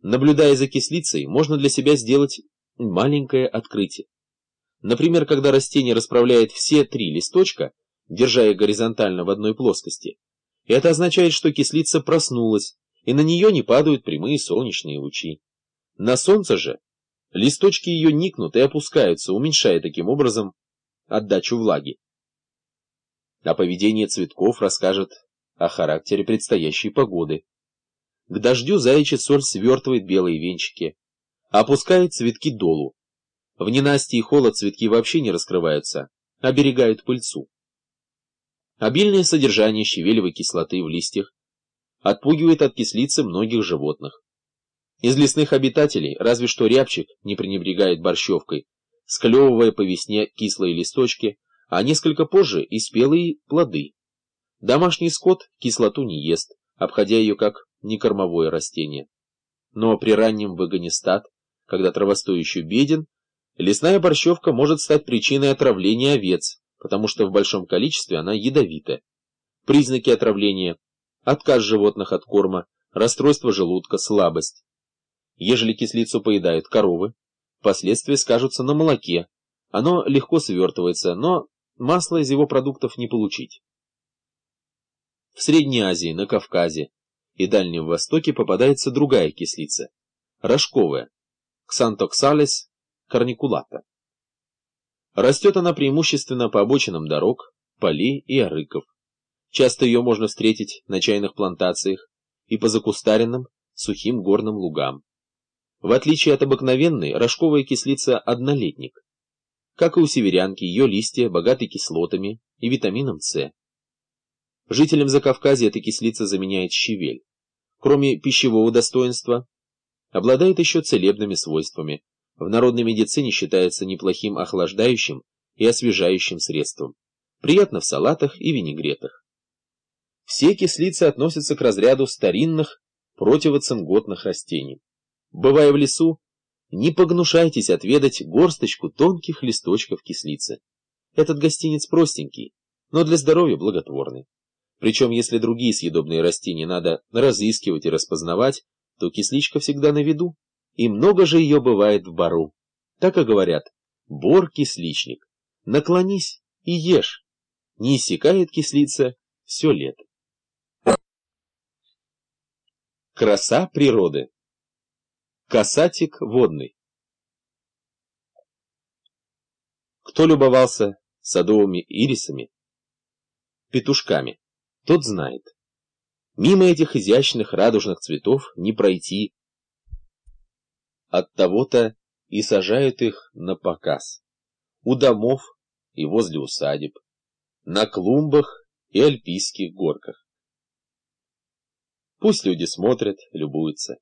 Наблюдая за кислицей, можно для себя сделать маленькое открытие. Например, когда растение расправляет все три листочка, держа их горизонтально в одной плоскости, это означает, что кислица проснулась, и на нее не падают прямые солнечные лучи. На солнце же листочки ее никнут и опускаются, уменьшая таким образом отдачу влаги. А поведение цветков расскажет о характере предстоящей погоды. К дождю заячий соль свертывает белые венчики, опускает цветки долу. В ненастье и холод цветки вообще не раскрываются, оберегают пыльцу. Обильное содержание щавелевой кислоты в листьях отпугивает от кислицы многих животных. Из лесных обитателей разве что рябчик не пренебрегает борщевкой, склевывая по весне кислые листочки, а несколько позже и спелые плоды. Домашний скот кислоту не ест, обходя ее как некормовое растение. Но при раннем выгоне стад, когда травостой еще беден, лесная борщевка может стать причиной отравления овец, потому что в большом количестве она ядовита. Признаки отравления – отказ животных от корма, расстройство желудка, слабость. Ежели кислицу поедают коровы, последствия скажутся на молоке. Оно легко свертывается, но масло из его продуктов не получить. В Средней Азии, на Кавказе и Дальнем Востоке попадается другая кислица – рожковая, ксантоксалес карникулата. Растет она преимущественно по обочинам дорог, полей и арыков. Часто ее можно встретить на чайных плантациях и по закустаренным, сухим горным лугам. В отличие от обыкновенной, рожковая кислица – однолетник. Как и у северянки, ее листья богаты кислотами и витамином С. Жителям Закавказья эта кислица заменяет щавель. Кроме пищевого достоинства, обладает еще целебными свойствами. В народной медицине считается неплохим охлаждающим и освежающим средством. Приятно в салатах и винегретах. Все кислицы относятся к разряду старинных противоцинготных растений. Бывая в лесу, не погнушайтесь отведать горсточку тонких листочков кислицы. Этот гостинец простенький, но для здоровья благотворный. Причем, если другие съедобные растения надо разыскивать и распознавать, то кисличка всегда на виду, и много же ее бывает в бару. Так и говорят, бор-кисличник, наклонись и ешь, не иссякает кислица все лето. Краса природы. Касатик водный. Кто любовался садовыми ирисами, петушками? Тот знает. Мимо этих изящных радужных цветов не пройти. От того-то и сажают их на показ. У домов и возле усадеб, на клумбах и альпийских горках. Пусть люди смотрят, любуются.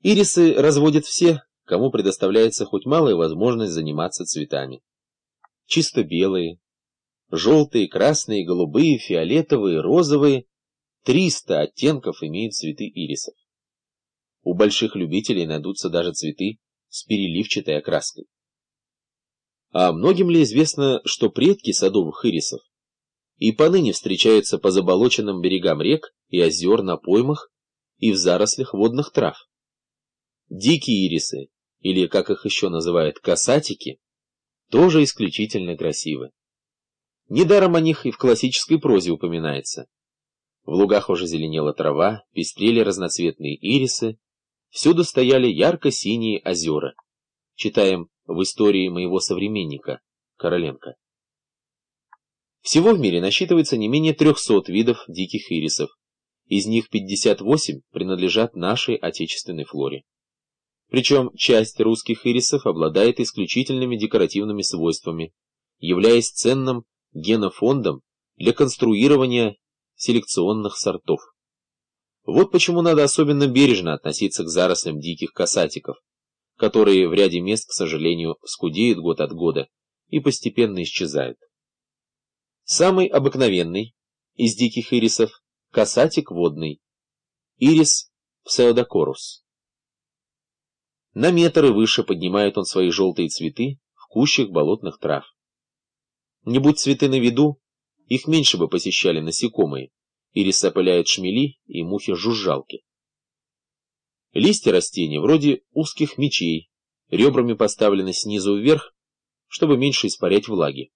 Ирисы разводят все, кому предоставляется хоть малая возможность заниматься цветами. Чисто белые, Желтые, красные, голубые, фиолетовые, розовые. Триста оттенков имеют цветы ирисов. У больших любителей найдутся даже цветы с переливчатой окраской. А многим ли известно, что предки садовых ирисов и поныне встречаются по заболоченным берегам рек и озер на поймах и в зарослях водных трав? Дикие ирисы, или, как их еще называют, касатики, тоже исключительно красивы. Недаром о них и в классической прозе упоминается. В лугах уже зеленела трава, пестрели разноцветные ирисы, всюду стояли ярко-синие озера. Читаем в истории моего современника, Короленко. Всего в мире насчитывается не менее 300 видов диких ирисов, из них 58 принадлежат нашей отечественной флоре. Причем часть русских ирисов обладает исключительными декоративными свойствами, являясь ценным генофондом для конструирования селекционных сортов. Вот почему надо особенно бережно относиться к зарослям диких касатиков, которые в ряде мест, к сожалению, скудеют год от года и постепенно исчезают. Самый обыкновенный из диких ирисов – касатик водный, ирис псеодокорус. На метр выше поднимает он свои желтые цветы в кущах болотных трав. Не будь цветы на виду, их меньше бы посещали насекомые, или сопыляют шмели и мухи-жужжалки. Листья растения вроде узких мечей, ребрами поставлены снизу вверх, чтобы меньше испарять влаги.